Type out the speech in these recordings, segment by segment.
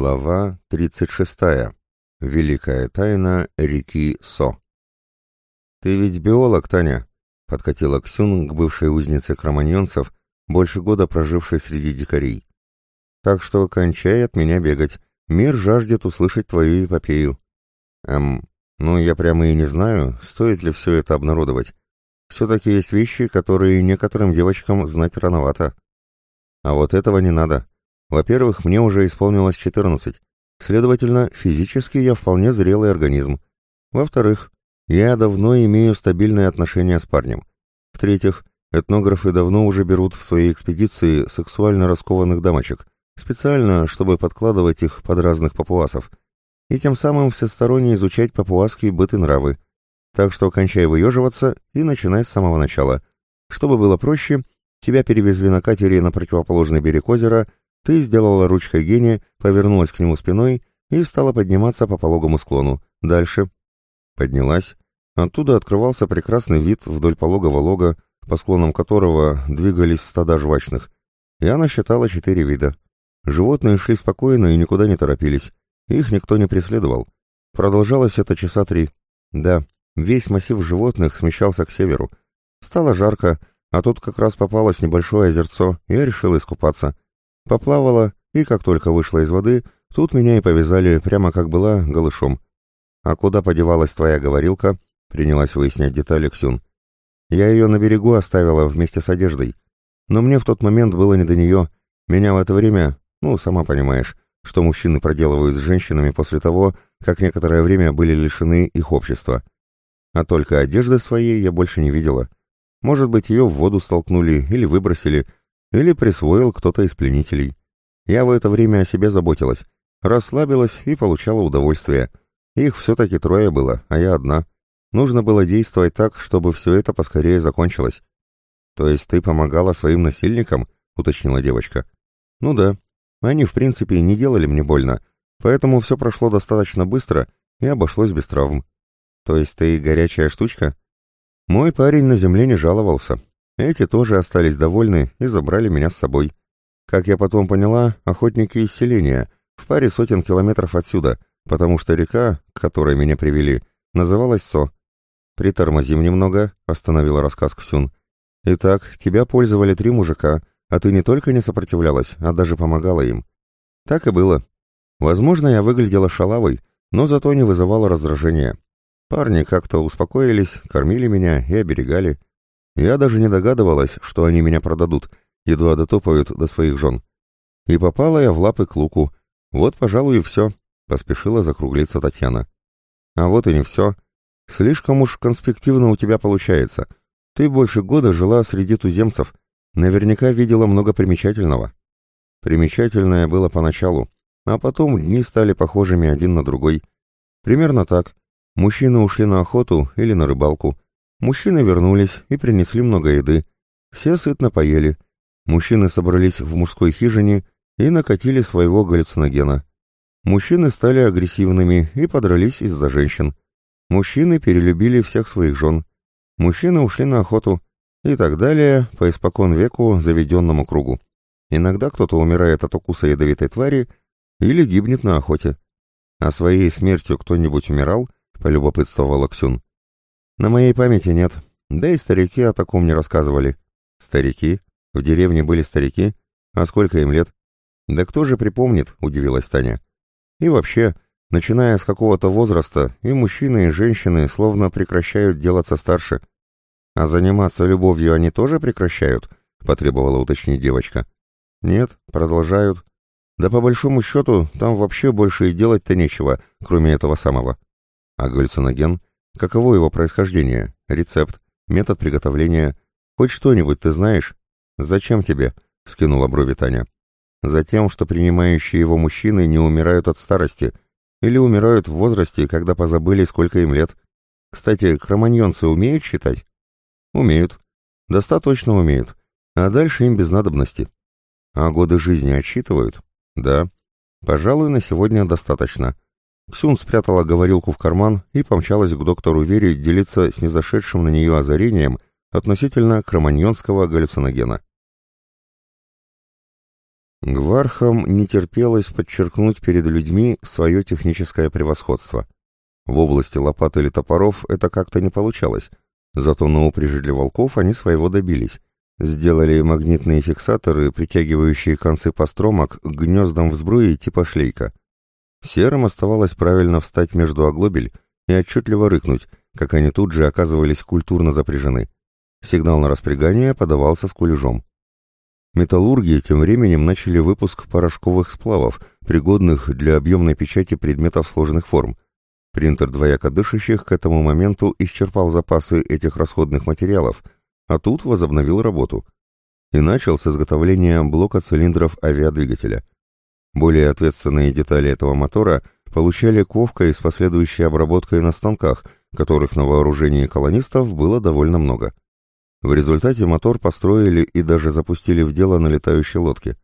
Глава 36. Великая тайна реки Со. «Ты ведь биолог, Таня?» — подкатила Ксюн к бывшей узнице кроманьонцев, больше года прожившей среди дикарей. «Так что кончай от меня бегать. Мир жаждет услышать твою эпопею». «Эм, ну я прямо и не знаю, стоит ли все это обнародовать. Все-таки есть вещи, которые некоторым девочкам знать рановато. А вот этого не надо». Во-первых, мне уже исполнилось 14. Следовательно, физически я вполне зрелый организм. Во-вторых, я давно имею стабильные отношения с парнем. В-третьих, этнографы давно уже берут в свои экспедиции сексуально раскованных дамочек, специально, чтобы подкладывать их под разных папуасов, и тем самым всесторонне изучать папуасские быт и нравы. Так что кончай выеживаться и начинай с самого начала. Чтобы было проще, тебя перевезли на катере на противоположный берег озера – ты сделала ручкой гения, повернулась к нему спиной и стала подниматься по пологому склону. Дальше. Поднялась. Оттуда открывался прекрасный вид вдоль пологого лога, по склонам которого двигались стада жвачных. Я насчитала четыре вида. Животные шли спокойно и никуда не торопились. Их никто не преследовал. Продолжалось это часа три. Да, весь массив животных смещался к северу. Стало жарко, а тут как раз попалось небольшое озерцо, и я решила искупаться. Поплавала, и как только вышла из воды, тут меня и повязали, прямо как была, голышом. «А куда подевалась твоя говорилка?» — принялась выяснять детали Ксюн. «Я ее на берегу оставила вместе с одеждой. Но мне в тот момент было не до нее. Меня в это время, ну, сама понимаешь, что мужчины проделывают с женщинами после того, как некоторое время были лишены их общества. А только одежды своей я больше не видела. Может быть, ее в воду столкнули или выбросили, или присвоил кто-то из пленителей. Я в это время о себе заботилась, расслабилась и получала удовольствие. Их все-таки трое было, а я одна. Нужно было действовать так, чтобы все это поскорее закончилось. «То есть ты помогала своим насильникам?» — уточнила девочка. «Ну да. Они, в принципе, не делали мне больно, поэтому все прошло достаточно быстро и обошлось без травм. То есть ты горячая штучка?» Мой парень на земле не жаловался, эти тоже остались довольны и забрали меня с собой. Как я потом поняла, охотники из селения, в паре сотен километров отсюда, потому что река, к которой меня привели, называлась Со. «Притормозим немного», — остановила рассказ Ксюн. «Итак, тебя пользовали три мужика, а ты не только не сопротивлялась, а даже помогала им». Так и было. Возможно, я выглядела шалавой, но зато не вызывала раздражения. Парни как-то успокоились, кормили меня и оберегали. Я даже не догадывалась, что они меня продадут, едва дотопают до своих жен. И попала я в лапы к луку. Вот, пожалуй, и все, — поспешила закруглиться Татьяна. А вот и не все. Слишком уж конспективно у тебя получается. Ты больше года жила среди туземцев. Наверняка видела много примечательного. Примечательное было поначалу, а потом дни стали похожими один на другой. Примерно так. Мужчины ушли на охоту или на рыбалку, Мужчины вернулись и принесли много еды. Все сытно поели. Мужчины собрались в мужской хижине и накатили своего галлюциногена. Мужчины стали агрессивными и подрались из-за женщин. Мужчины перелюбили всех своих жен. Мужчины ушли на охоту и так далее по испокон веку заведенному кругу. Иногда кто-то умирает от укуса ядовитой твари или гибнет на охоте. А своей смертью кто-нибудь умирал, полюбопытствовала Ксюн. На моей памяти нет. Да и старики о таком не рассказывали. Старики? В деревне были старики? А сколько им лет? Да кто же припомнит, удивилась Таня. И вообще, начиная с какого-то возраста, и мужчины, и женщины словно прекращают делаться старше. А заниматься любовью они тоже прекращают? Потребовала уточнить девочка. Нет, продолжают. Да по большому счету, там вообще больше и делать-то нечего, кроме этого самого. А галлюциноген? Каково его происхождение? Рецепт? Метод приготовления? Хоть что-нибудь ты знаешь? Зачем тебе? Скинула брови Таня. Затем, что принимающие его мужчины не умирают от старости или умирают в возрасте, когда позабыли, сколько им лет. Кстати, кроманьонцы умеют считать? Умеют. Достаточно умеют. А дальше им без надобности. А годы жизни отсчитывают? Да. Пожалуй, на сегодня достаточно. Ксюн спрятала говорилку в карман и помчалась к доктору Вере делиться с незашедшим на нее озарением относительно кроманьонского галлюциногена. Гвархам не терпелось подчеркнуть перед людьми свое техническое превосходство. В области лопат или топоров это как-то не получалось, зато на упряжи волков они своего добились. Сделали магнитные фиксаторы, притягивающие концы постромок к гнездам в сбруе типа шлейка. Серым оставалось правильно встать между оглобель и отчетливо рыкнуть, как они тут же оказывались культурно запряжены. Сигнал на распрягание подавался с кулежом. Металлурги тем временем начали выпуск порошковых сплавов, пригодных для объемной печати предметов сложных форм. Принтер двояко дышащих к этому моменту исчерпал запасы этих расходных материалов, а тут возобновил работу. И начал с изготовления блока цилиндров авиадвигателя. Более ответственные детали этого мотора получали ковкой с последующей обработкой на станках, которых на вооружении колонистов было довольно много. В результате мотор построили и даже запустили в дело на летающей лодке.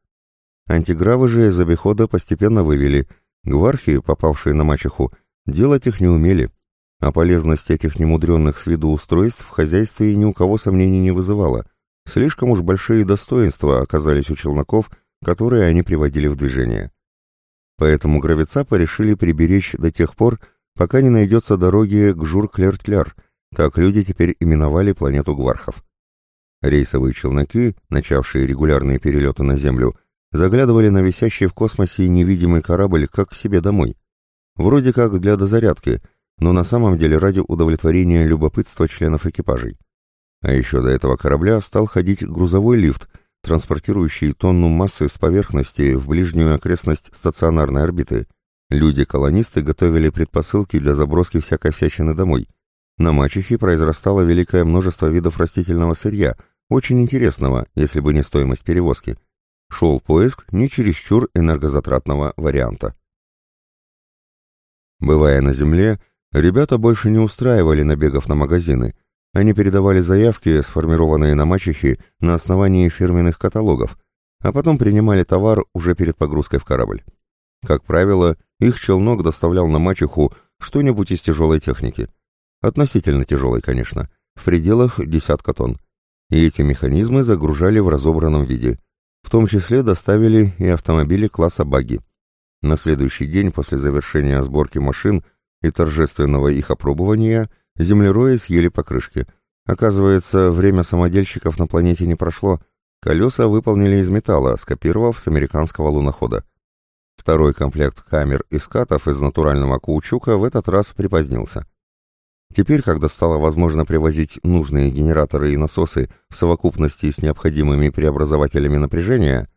Антигравы же из обихода постепенно вывели. Гвархи, попавшие на мачеху, делать их не умели, а полезность этих немудренных с виду устройств в хозяйстве ни у кого сомнений не вызывала. Слишком уж большие достоинства оказались у челноков, которые они приводили в движение. Поэтому гравицапы решили приберечь до тех пор, пока не найдется дороги к Жур-Клер-Тляр, так люди теперь именовали планету Гвархов. Рейсовые челноки, начавшие регулярные перелеты на Землю, заглядывали на висящий в космосе невидимый корабль как к себе домой. Вроде как для дозарядки, но на самом деле ради удовлетворения любопытства членов экипажей. А еще до этого корабля стал ходить грузовой лифт, транспортирующий тонну массы с поверхности в ближнюю окрестность стационарной орбиты. Люди-колонисты готовили предпосылки для заброски всякой всячины домой. На мачехе произрастало великое множество видов растительного сырья, очень интересного, если бы не стоимость перевозки. Шел поиск не чересчур энергозатратного варианта. Бывая на земле, ребята больше не устраивали набегов на магазины. Они передавали заявки, сформированные на мачехе, на основании фирменных каталогов, а потом принимали товар уже перед погрузкой в корабль. Как правило, их челнок доставлял на мачеху что-нибудь из тяжелой техники. Относительно тяжелой, конечно, в пределах десятка тонн. И эти механизмы загружали в разобранном виде. В том числе доставили и автомобили класса багги. На следующий день после завершения сборки машин и торжественного их опробования землерои съели покрышки. Оказывается, время самодельщиков на планете не прошло. Колеса выполнили из металла, скопировав с американского лунохода. Второй комплект камер и скатов из натурального каучука в этот раз припозднился. Теперь, когда стало возможно привозить нужные генераторы и насосы в совокупности с необходимыми преобразователями напряжения,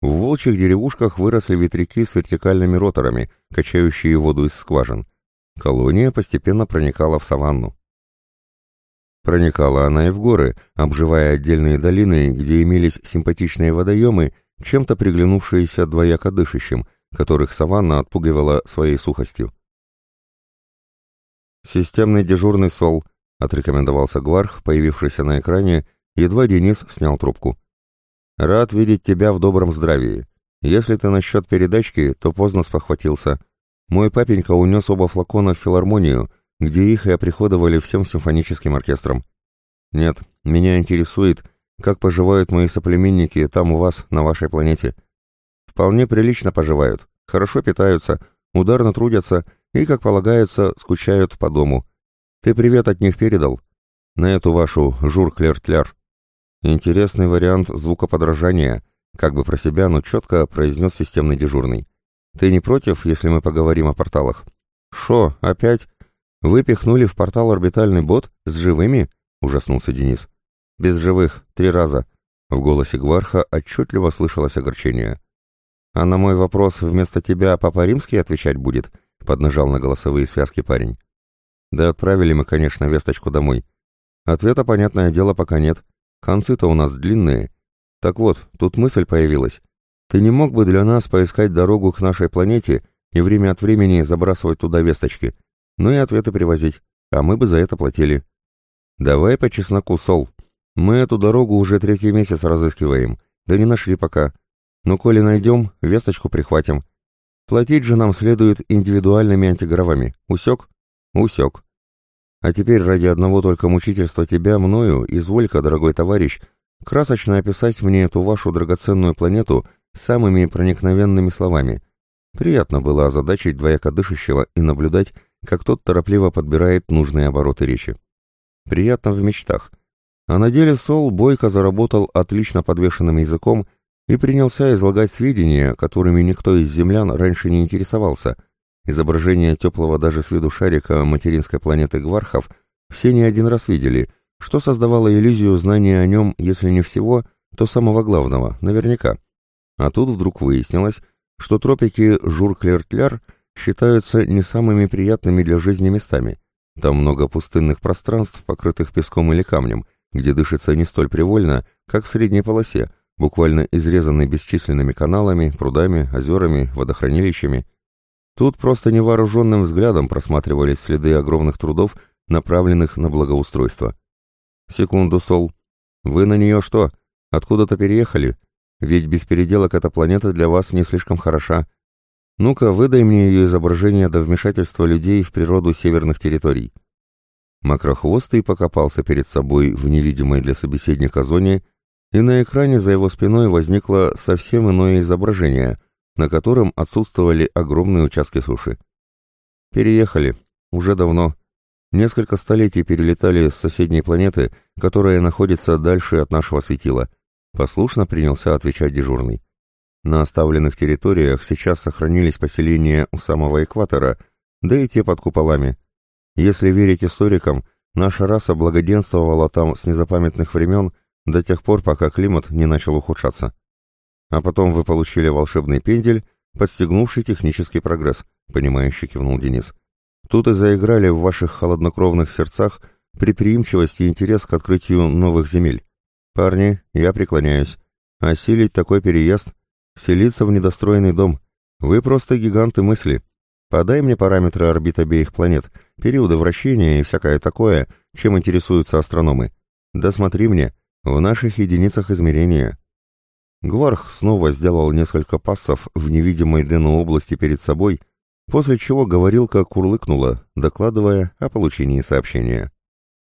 в волчьих деревушках выросли ветряки с вертикальными роторами, качающие воду из скважин. Колония постепенно проникала в саванну. Проникала она и в горы, обживая отдельные долины, где имелись симпатичные водоемы, чем-то приглянувшиеся двояко дышащим, которых саванна отпугивала своей сухостью. «Системный дежурный СОЛ», — отрекомендовался Гварх, появившийся на экране, едва Денис снял трубку. «Рад видеть тебя в добром здравии. Если ты насчет передачки, то поздно спохватился. Мой папенька унес оба флакона в филармонию, где их и оприходовали всем симфоническим оркестром. Нет, меня интересует, как поживают мои соплеменники там у вас, на вашей планете. Вполне прилично поживают, хорошо питаются, ударно трудятся и, как полагается, скучают по дому. Ты привет от них передал? На эту вашу жур-клер-тляр. Интересный вариант звукоподражания, как бы про себя, но четко произнес системный дежурный. Ты не против, если мы поговорим о порталах? Шо, опять? Вы пихнули в портал орбитальный бот с живыми? Ужаснулся Денис. Без живых, три раза. В голосе Гварха отчетливо слышалось огорчение. А на мой вопрос вместо тебя Папа Римский отвечать будет? поднажал на голосовые связки парень. Да отправили мы, конечно, весточку домой. Ответа, понятное дело, пока нет. Концы-то у нас длинные. Так вот, тут мысль появилась. Ты не мог бы для нас поискать дорогу к нашей планете и время от времени забрасывать туда весточки, ну и ответы привозить, а мы бы за это платили. Давай по чесноку, Сол. Мы эту дорогу уже третий месяц разыскиваем, да не нашли пока. Но коли найдем, весточку прихватим. Платить же нам следует индивидуальными антигравами. Усек? Усек. А теперь ради одного только мучительства тебя, мною, изволь-ка, дорогой товарищ, красочно описать мне эту вашу драгоценную планету самыми проникновенными словами. Приятно было озадачить двояко дышащего и наблюдать, как тот торопливо подбирает нужные обороты речи. Приятно в мечтах. А на деле Сол бойко заработал отлично подвешенным языком и принялся излагать сведения, которыми никто из землян раньше не интересовался. Изображение теплого даже с виду шарика материнской планеты Гвархов все не один раз видели, что создавало иллюзию знания о нем, если не всего, то самого главного, наверняка. А тут вдруг выяснилось, что тропики Жур-Клер-Тляр считаются не самыми приятными для жизни местами. Там много пустынных пространств, покрытых песком или камнем, где дышится не столь привольно, как в средней полосе, буквально изрезанной бесчисленными каналами, прудами, озерами, водохранилищами. Тут просто невооруженным взглядом просматривались следы огромных трудов, направленных на благоустройство. «Секунду, Сол. Вы на нее что, откуда-то переехали? Ведь без переделок эта планета для вас не слишком хороша. Ну-ка, выдай мне ее изображение до вмешательства людей в природу северных территорий». Макрохвостый покопался перед собой в невидимой для собеседника зоне, и на экране за его спиной возникло совсем иное изображение, на котором отсутствовали огромные участки суши. «Переехали. Уже давно. Несколько столетий перелетали с соседней планеты, которая находится дальше от нашего светила. Послушно принялся отвечать дежурный. На оставленных территориях сейчас сохранились поселения у самого экватора, да и те под куполами. Если верить историкам, наша раса благоденствовала там с незапамятных времен до тех пор, пока климат не начал ухудшаться. А потом вы получили волшебный пендель, подстегнувший технический прогресс, понимающе кивнул Денис. Тут и заиграли в ваших холоднокровных сердцах предприимчивость и интерес к открытию новых земель. Парни, я преклоняюсь. Осилить такой переезд, вселиться в недостроенный дом. Вы просто гиганты мысли. Подай мне параметры орбит обеих планет, периоды вращения и всякое такое, чем интересуются астрономы. Да смотри мне, в наших единицах измерения. Гварх снова сделал несколько пассов в невидимой Дэну области перед собой, после чего говорилка курлыкнула, докладывая о получении сообщения.